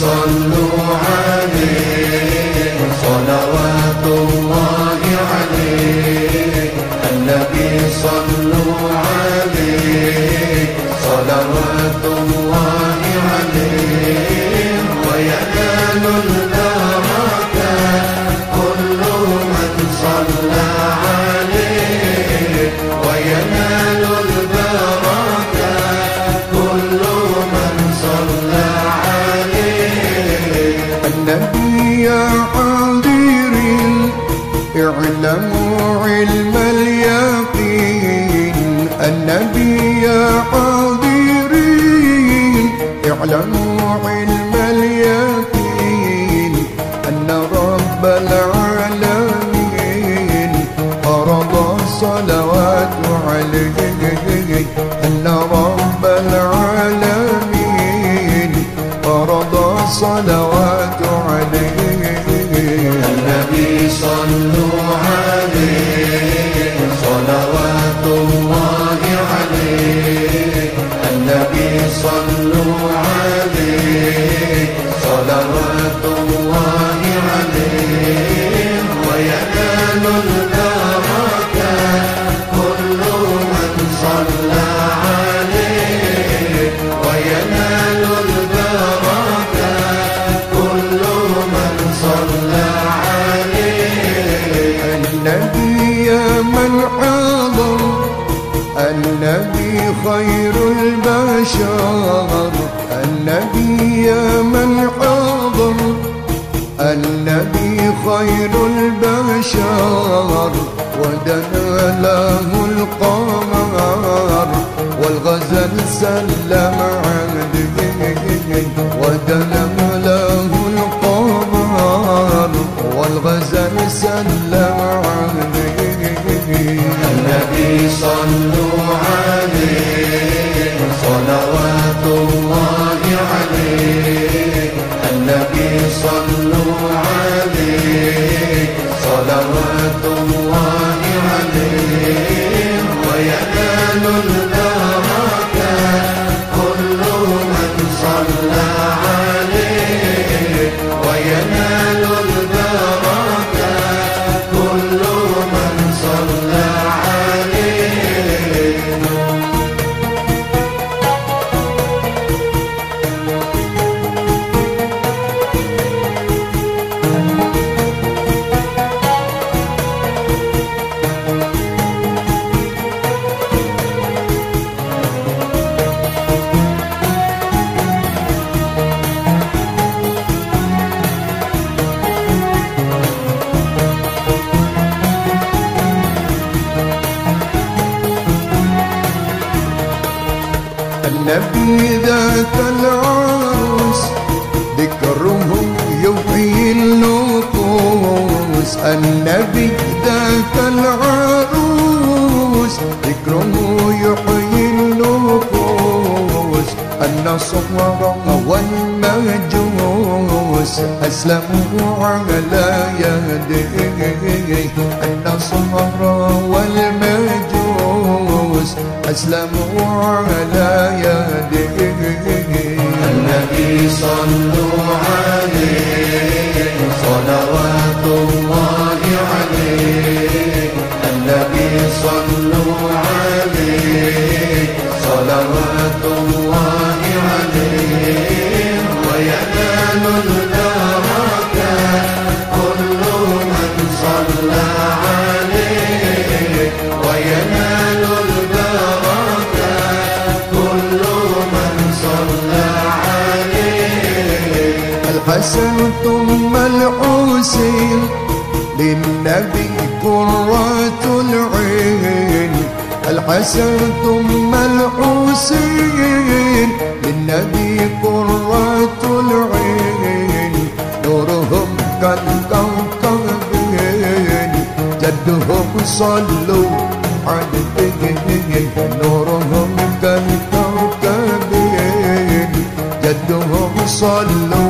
صلوا عليه. صلوات الله عليه. النبي يا حاضرين اعلموا علم اليقين. النبي يا حاضرين اعلموا علم اليقين. أن رب العالمين فرض الصلوات عليه. أن رب العالمين فرض الصلوات النبي يا من حضر النبي خير البشر النبي يا من حضر النبي خير البشر. ودنا له القمر والغزل سلم عليه ودنا صلوا عليه النبي ذاك العروس ذكره يحيي النفوس النبي ذاك العروس ذكره يحيي النفوس النصر والمجوس أسلموا على يديه. النصر والمجوس. أسلموا على يديه. النبي صلوا عليه صلوات الله عليه. النبي صلوا عليه صلوات الله عليه. وينال البركات كل من صلى عليه. وينال ثم الحسين للنبي قرة العين. الحسن ثم الحسين للنبي قرة العين؟ نورهم كالكوكبين جدهم صلوا عليه نورهم كالكوكبين جدهم صلوا